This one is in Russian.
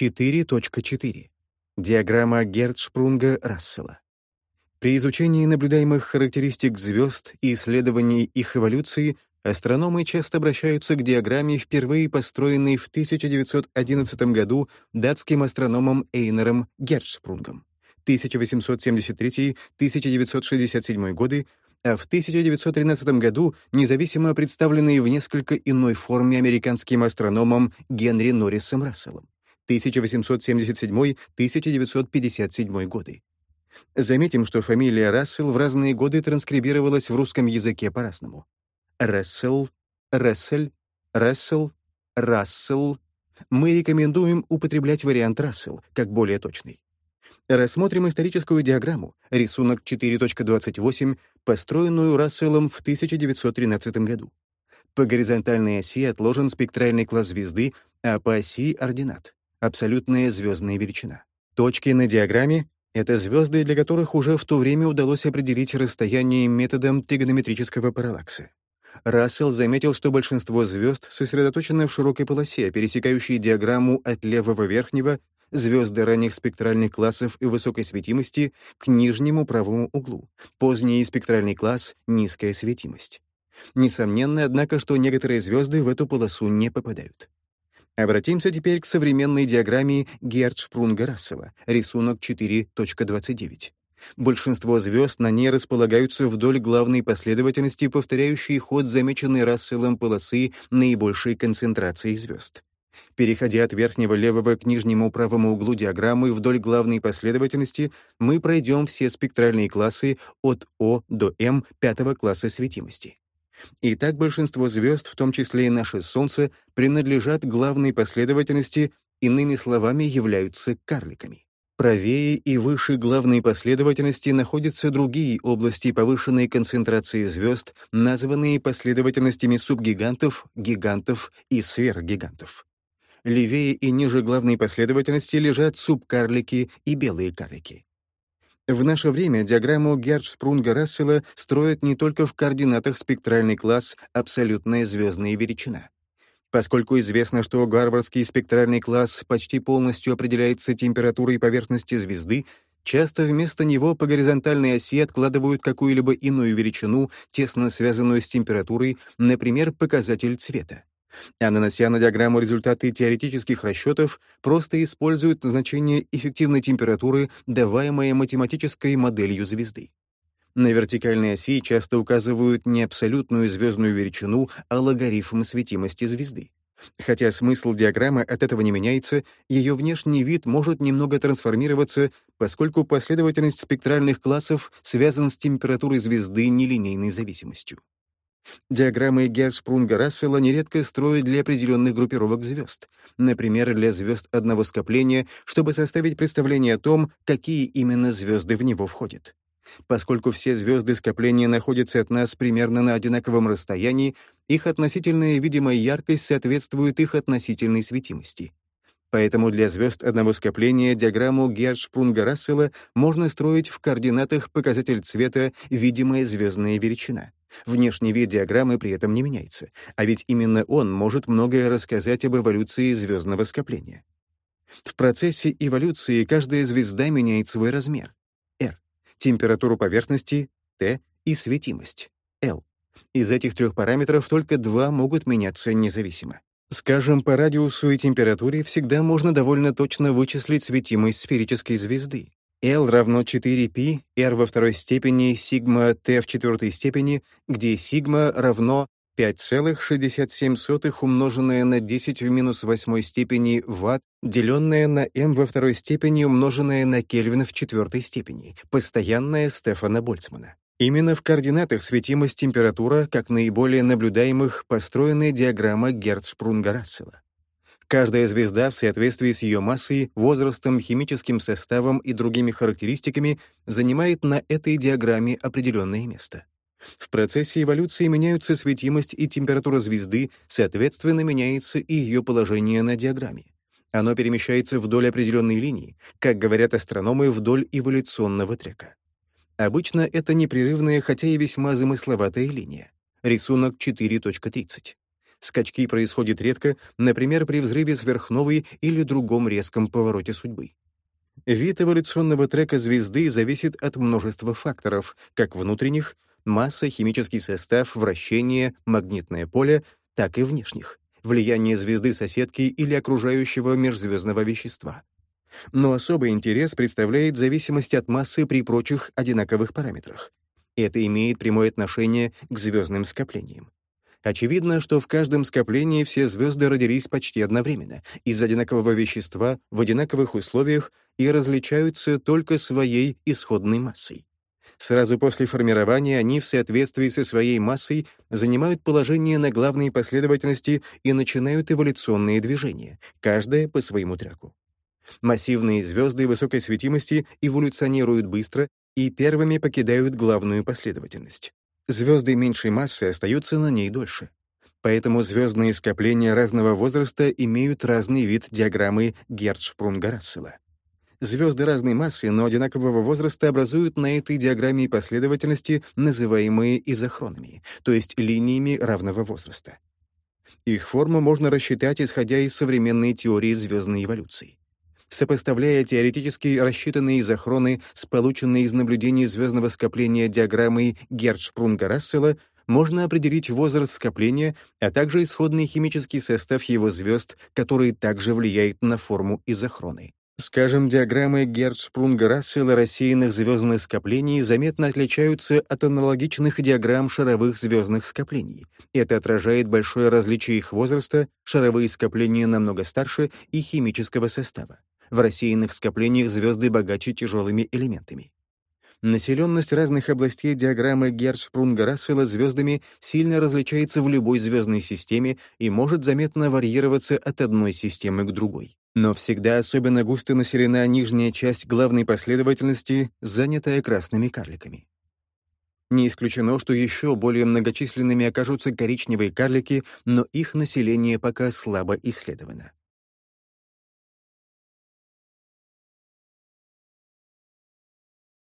4.4. Диаграмма Герцшпрунга-Рассела. При изучении наблюдаемых характеристик звезд и исследовании их эволюции астрономы часто обращаются к диаграмме, впервые построенной в 1911 году датским астрономом Эйнером Герцшпрунгом. 1873-1967 годы, а в 1913 году независимо представленные в несколько иной форме американским астрономом Генри Норрисом Расселом. 1877-1957 годы. Заметим, что фамилия Рассел в разные годы транскрибировалась в русском языке по-разному. Рассел, Рассель, Рассел, Рассел. Мы рекомендуем употреблять вариант Рассел, как более точный. Рассмотрим историческую диаграмму, рисунок 4.28, построенную Расселом в 1913 году. По горизонтальной оси отложен спектральный класс звезды, а по оси — ординат абсолютная звездная величина. Точки на диаграмме — это звезды, для которых уже в то время удалось определить расстояние методом тригонометрического параллакса. Рассел заметил, что большинство звезд сосредоточено в широкой полосе, пересекающей диаграмму от левого верхнего, звезды ранних спектральных классов и высокой светимости, к нижнему правому углу, поздний спектральный класс — низкая светимость. Несомненно, однако, что некоторые звезды в эту полосу не попадают. Обратимся теперь к современной диаграмме Герцшпрунга-Рассела, рисунок 4.29. Большинство звезд на ней располагаются вдоль главной последовательности, повторяющей ход замеченной Расселом полосы наибольшей концентрации звезд. Переходя от верхнего левого к нижнему правому углу диаграммы вдоль главной последовательности, мы пройдем все спектральные классы от О до М пятого класса светимости. И так большинство звезд, в том числе и наше Солнце, принадлежат главной последовательности, иными словами, являются карликами. Правее и выше главной последовательности находятся другие области повышенной концентрации звезд, названные последовательностями субгигантов, гигантов и сверхгигантов. Левее и ниже главной последовательности лежат субкарлики и белые карлики. В наше время диаграмму Герцшпрунга-Рассела строят не только в координатах спектральный класс «абсолютная звездная величина». Поскольку известно, что гарвардский спектральный класс почти полностью определяется температурой поверхности звезды, часто вместо него по горизонтальной оси откладывают какую-либо иную величину, тесно связанную с температурой, например, показатель цвета а нанося на диаграмму результаты теоретических расчетов, просто используют значение эффективной температуры, даваемое математической моделью звезды. На вертикальной оси часто указывают не абсолютную звездную величину, а логарифм светимости звезды. Хотя смысл диаграммы от этого не меняется, ее внешний вид может немного трансформироваться, поскольку последовательность спектральных классов связана с температурой звезды нелинейной зависимостью. Диаграммы Герцшпрунга-Рассела нередко строят для определенных группировок звезд, например, для звезд одного скопления, чтобы составить представление о том, какие именно звезды в него входят. Поскольку все звезды скопления находятся от нас примерно на одинаковом расстоянии, их относительная видимая яркость соответствует их относительной светимости. Поэтому для звезд одного скопления диаграмму Герцшпрунга-Рассела можно строить в координатах показатель цвета «видимая звездная величина». Внешний вид диаграммы при этом не меняется, а ведь именно он может многое рассказать об эволюции звездного скопления. В процессе эволюции каждая звезда меняет свой размер — R, температуру поверхности — T и светимость — L. Из этих трех параметров только два могут меняться независимо. Скажем, по радиусу и температуре всегда можно довольно точно вычислить светимость сферической звезды. L равно 4π, R во второй степени, сигма T в четвертой степени, где сигма равно 5,67 умноженное на 10 в минус восьмой степени ватт, деленное на m во второй степени, умноженное на Кельвин в четвертой степени, постоянная Стефана Больцмана. Именно в координатах светимость температура, как наиболее наблюдаемых, построена диаграмма Герцшпрунга-Рассела. Каждая звезда в соответствии с ее массой, возрастом, химическим составом и другими характеристиками занимает на этой диаграмме определенное место. В процессе эволюции меняются светимость и температура звезды, соответственно, меняется и ее положение на диаграмме. Оно перемещается вдоль определенной линии, как говорят астрономы, вдоль эволюционного трека. Обычно это непрерывная, хотя и весьма замысловатая линия. Рисунок 4.30. Скачки происходят редко, например, при взрыве сверхновой или другом резком повороте судьбы. Вид эволюционного трека звезды зависит от множества факторов, как внутренних — масса, химический состав, вращение, магнитное поле, так и внешних — влияние звезды-соседки или окружающего межзвездного вещества. Но особый интерес представляет зависимость от массы при прочих одинаковых параметрах. Это имеет прямое отношение к звездным скоплениям. Очевидно, что в каждом скоплении все звезды родились почти одновременно, из одинакового вещества, в одинаковых условиях и различаются только своей исходной массой. Сразу после формирования они в соответствии со своей массой занимают положение на главной последовательности и начинают эволюционные движения, каждая по своему треку. Массивные звезды высокой светимости эволюционируют быстро и первыми покидают главную последовательность. Звезды меньшей массы остаются на ней дольше. Поэтому звездные скопления разного возраста имеют разный вид диаграммы Герцшпрунга-Рассела. Звезды разной массы, но одинакового возраста образуют на этой диаграмме последовательности, называемые изохронами, то есть линиями равного возраста. Их форму можно рассчитать, исходя из современной теории звездной эволюции. Сопоставляя теоретически рассчитанные изохроны с полученной из наблюдений звездного скопления диаграммой Герцшпрунга-Рассела, можно определить возраст скопления, а также исходный химический состав его звезд, который также влияет на форму изохроны. Скажем, диаграммы Герцшпрунга-Рассела рассеянных звездных скоплений заметно отличаются от аналогичных диаграмм шаровых звездных скоплений. Это отражает большое различие их возраста, шаровые скопления намного старше и химического состава. В рассеянных скоплениях звезды богаче тяжелыми элементами. Населенность разных областей диаграммы Герцшпрунга-Рассела звездами сильно различается в любой звездной системе и может заметно варьироваться от одной системы к другой. Но всегда особенно густо населена нижняя часть главной последовательности, занятая красными карликами. Не исключено, что еще более многочисленными окажутся коричневые карлики, но их население пока слабо исследовано.